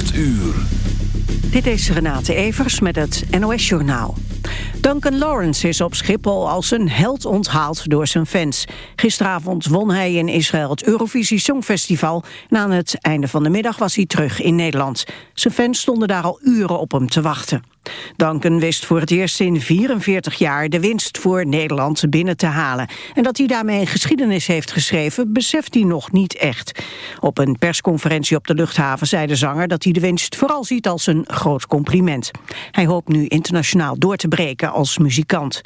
8 uur. Dit is Renate Evers met het NOS Journaal. Duncan Lawrence is op Schiphol als een held onthaald door zijn fans. Gisteravond won hij in Israël het Eurovisie Songfestival... en aan het einde van de middag was hij terug in Nederland. Zijn fans stonden daar al uren op hem te wachten. Duncan wist voor het eerst in 44 jaar de winst voor Nederland binnen te halen. En dat hij daarmee een geschiedenis heeft geschreven, beseft hij nog niet echt. Op een persconferentie op de luchthaven zei de zanger dat hij de winst vooral ziet als een groot compliment. Hij hoopt nu internationaal door te breken als muzikant.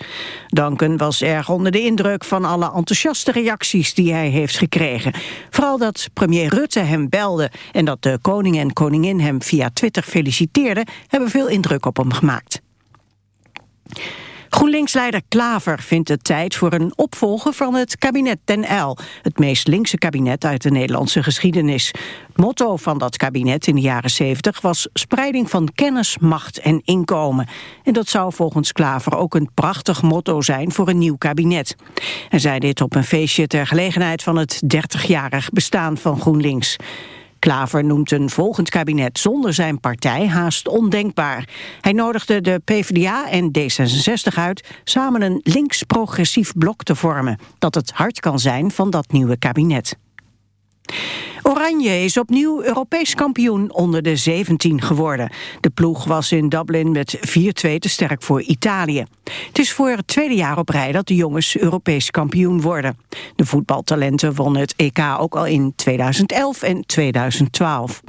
Duncan was erg onder de indruk van alle enthousiaste reacties die hij heeft gekregen. Vooral dat premier Rutte hem belde en dat de koning en koningin hem via Twitter feliciteerden, hebben veel indruk op hem gemaakt. GroenLinks-leider Klaver vindt het tijd voor een opvolger van het kabinet Den L, het meest linkse kabinet uit de Nederlandse geschiedenis. Motto van dat kabinet in de jaren 70 was spreiding van kennis, macht en inkomen. En dat zou volgens Klaver ook een prachtig motto zijn voor een nieuw kabinet. Hij zei dit op een feestje ter gelegenheid van het 30-jarig bestaan van GroenLinks. Klaver noemt een volgend kabinet zonder zijn partij haast ondenkbaar. Hij nodigde de PvdA en D66 uit samen een links-progressief blok te vormen... dat het hart kan zijn van dat nieuwe kabinet. Oranje is opnieuw Europees kampioen onder de 17 geworden. De ploeg was in Dublin met 4-2 te sterk voor Italië. Het is voor het tweede jaar op rij dat de jongens Europees kampioen worden. De voetbaltalenten wonnen het EK ook al in 2011 en 2012.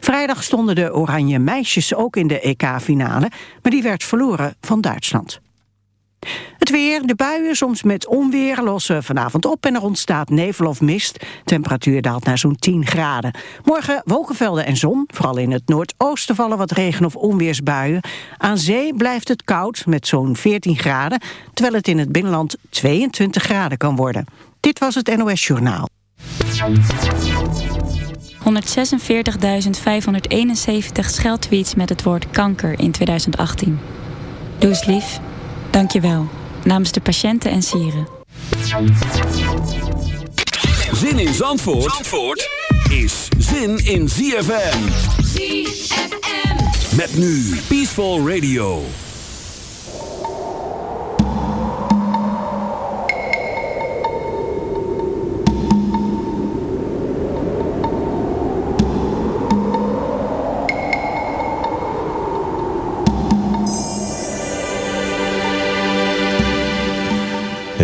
Vrijdag stonden de Oranje meisjes ook in de EK-finale, maar die werd verloren van Duitsland. Het weer, de buien, soms met onweer, lossen vanavond op... en er ontstaat nevel of mist. Temperatuur daalt naar zo'n 10 graden. Morgen wolkenvelden en zon. Vooral in het noordoosten vallen wat regen- of onweersbuien. Aan zee blijft het koud met zo'n 14 graden... terwijl het in het binnenland 22 graden kan worden. Dit was het NOS Journaal. 146.571 scheldtweets met het woord kanker in 2018. Doe eens lief. Dank je wel. Namens de patiënten en sieren. Zin in Zandvoort, Zandvoort is zin in ZFM. ZFM. Met nu Peaceful Radio.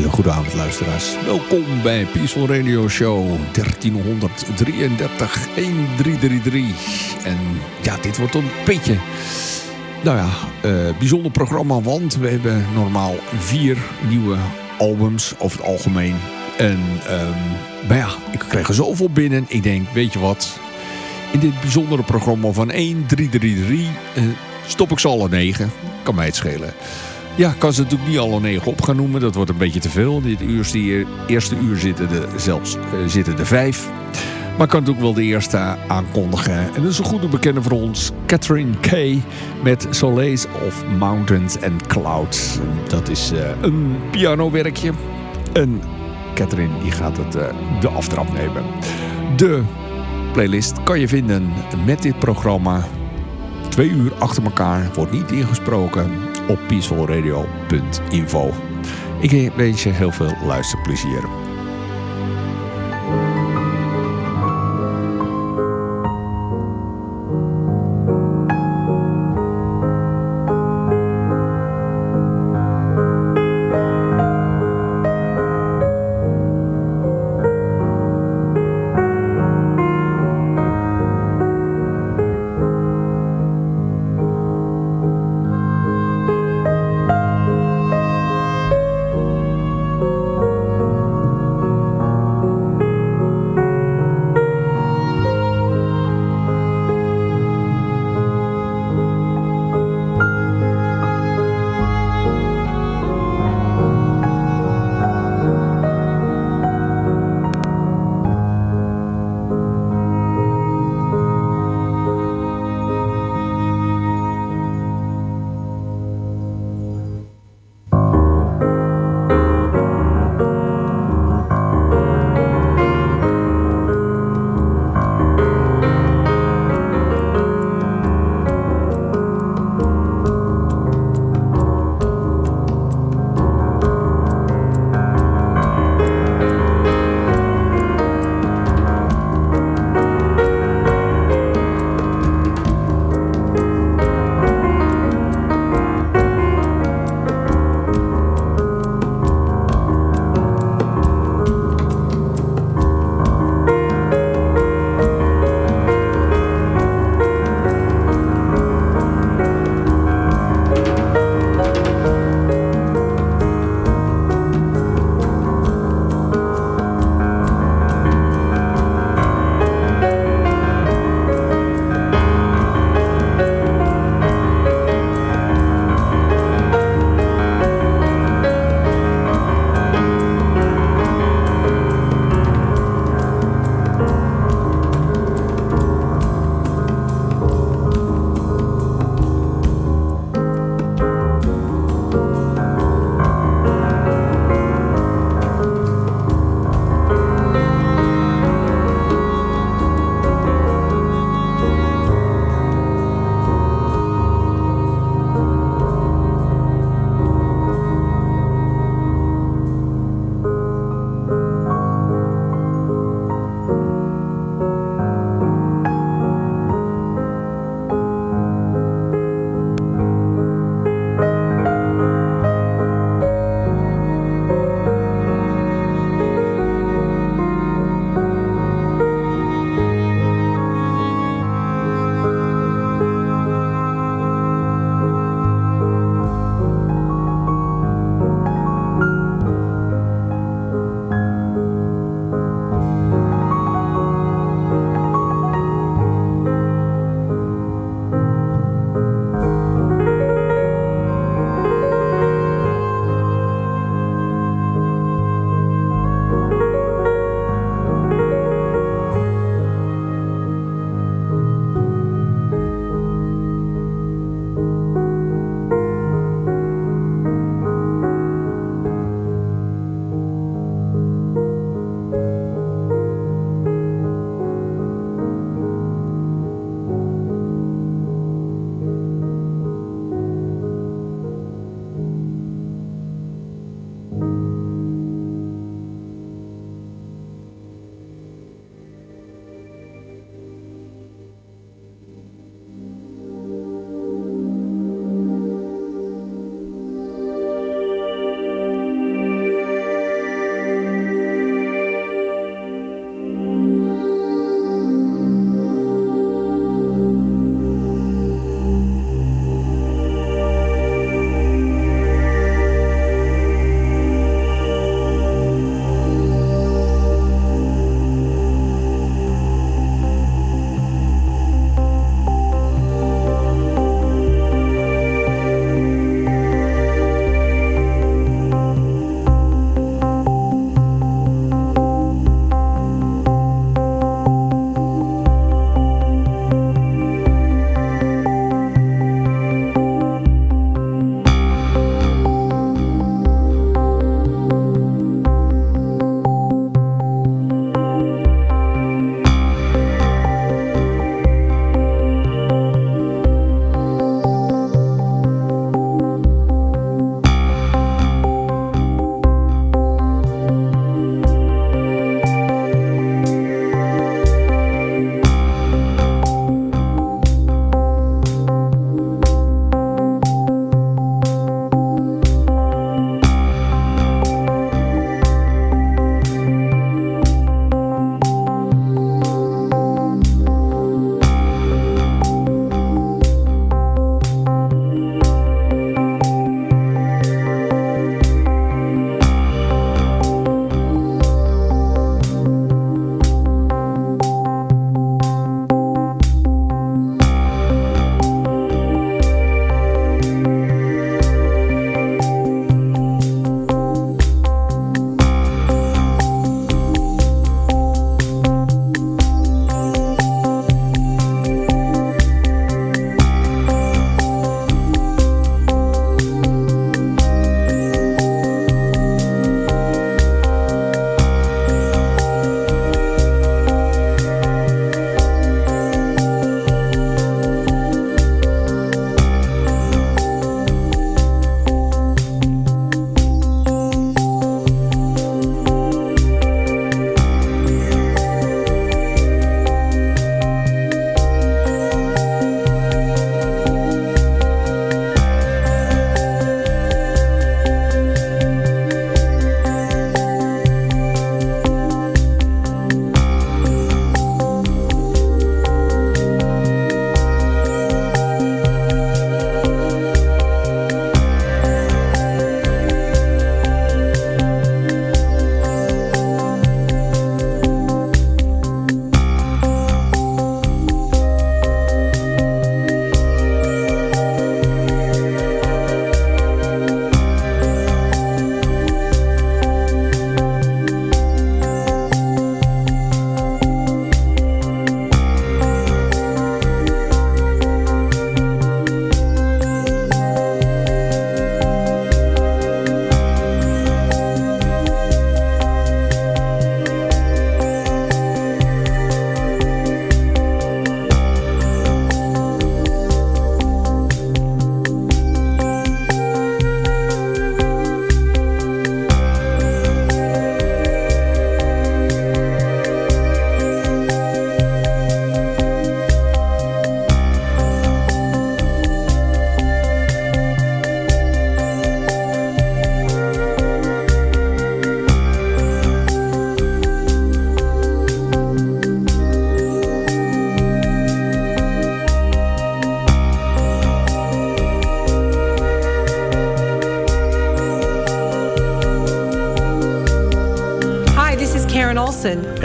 Hele goede avond luisteraars. Welkom bij Peaceful Radio Show 1333 1333. En ja, dit wordt een beetje... Nou ja, uh, bijzonder programma, want we hebben normaal vier nieuwe albums over het algemeen. En um, ja, ik kreeg er zoveel binnen. Ik denk, weet je wat, in dit bijzondere programma van 1333 uh, stop ik ze alle negen. Kan mij het schelen. Ja, ik kan ze natuurlijk niet alle negen op gaan noemen. Dat wordt een beetje te veel. Dit uur, eerste uur zitten er zelfs uh, zitten er vijf. Maar ik kan natuurlijk wel de eerste aankondigen. En dat is een goede bekende voor ons. Catherine Kay met Soleils of Mountains and Clouds. Dat is uh, een pianowerkje. En Catherine die gaat het, uh, de aftrap nemen. De playlist kan je vinden met dit programma. Twee uur achter elkaar. Wordt niet ingesproken op peacefulradio.info. Ik wens je heel veel luisterplezier.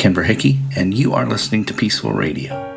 Ken Verhickey, and you are listening to Peaceful Radio.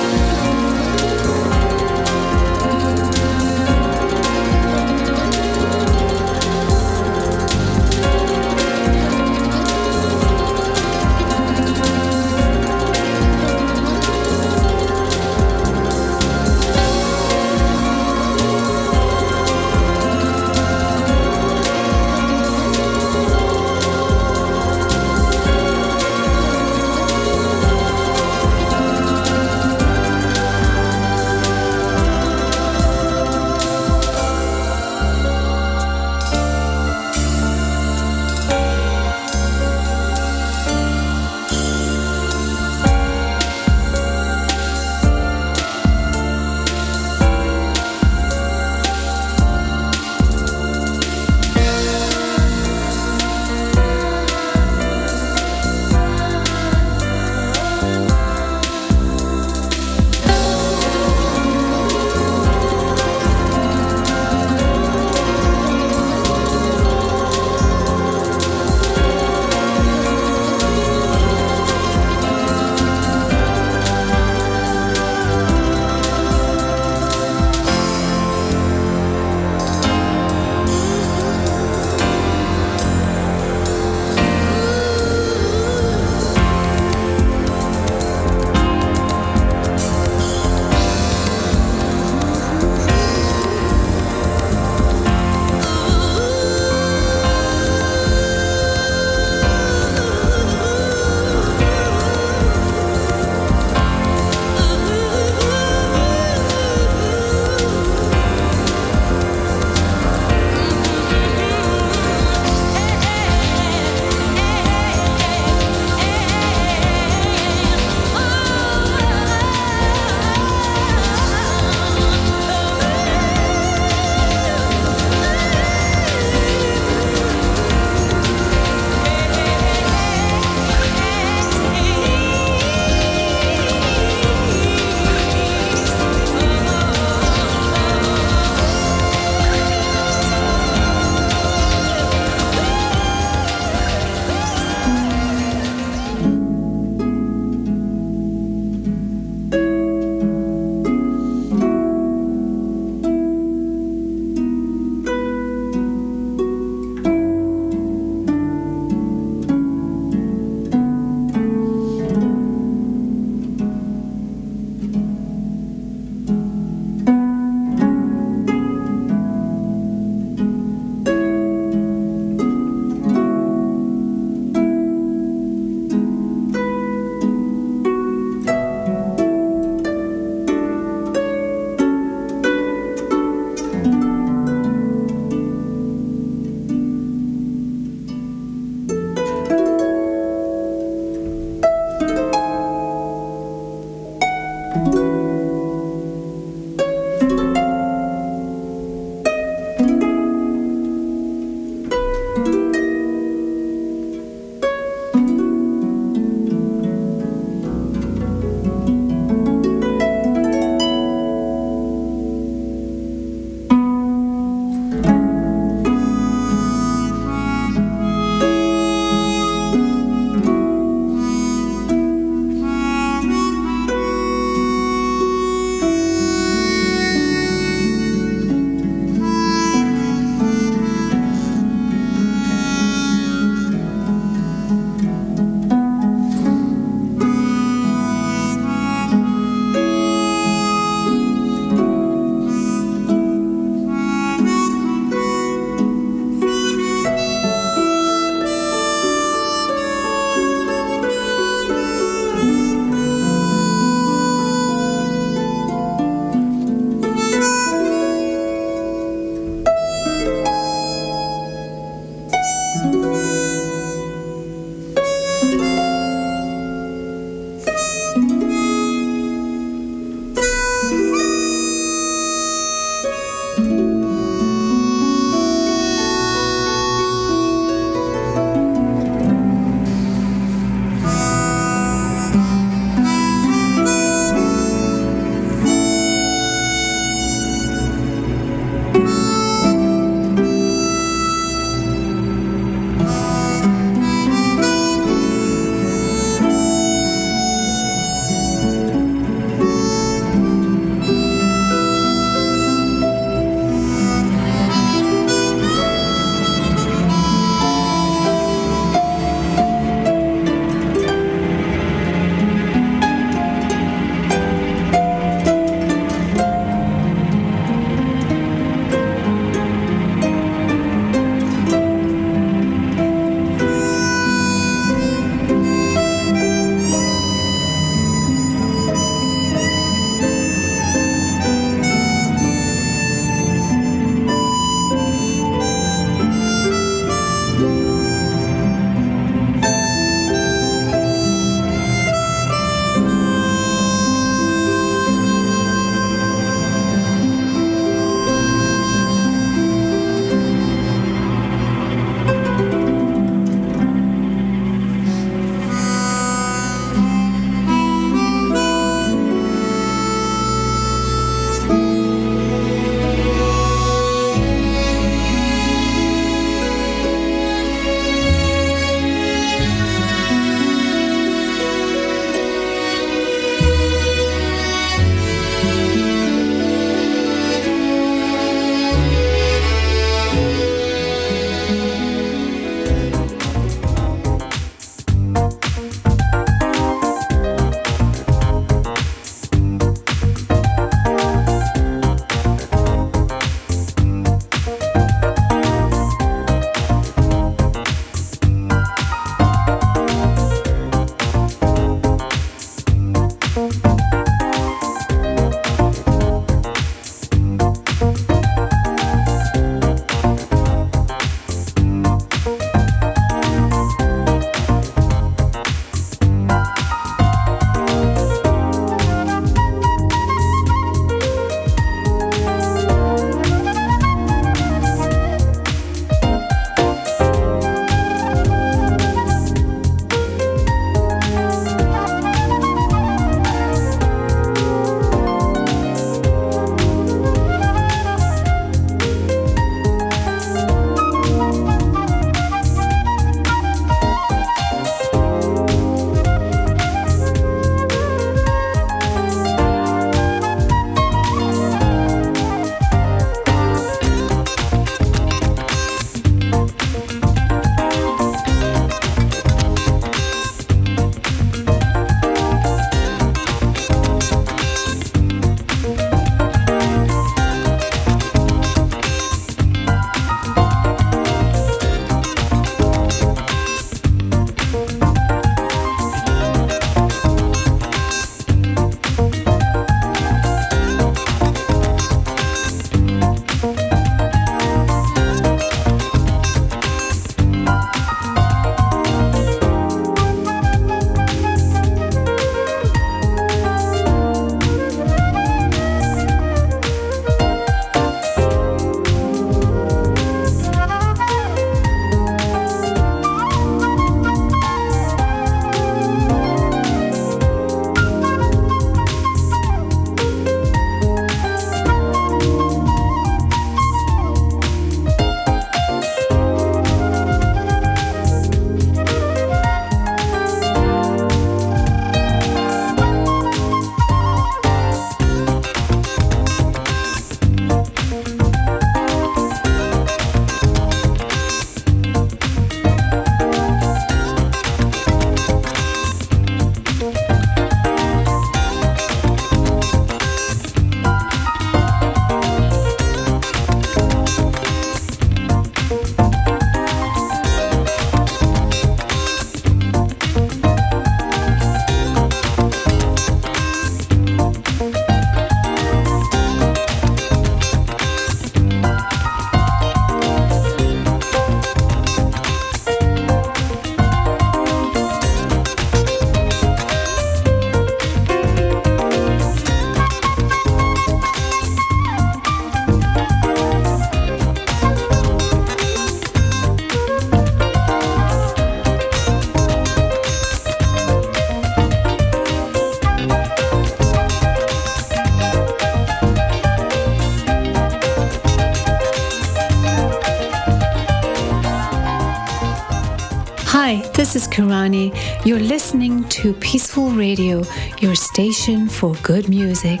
This is Kirani. You're listening to Peaceful Radio, your station for good music.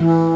Tot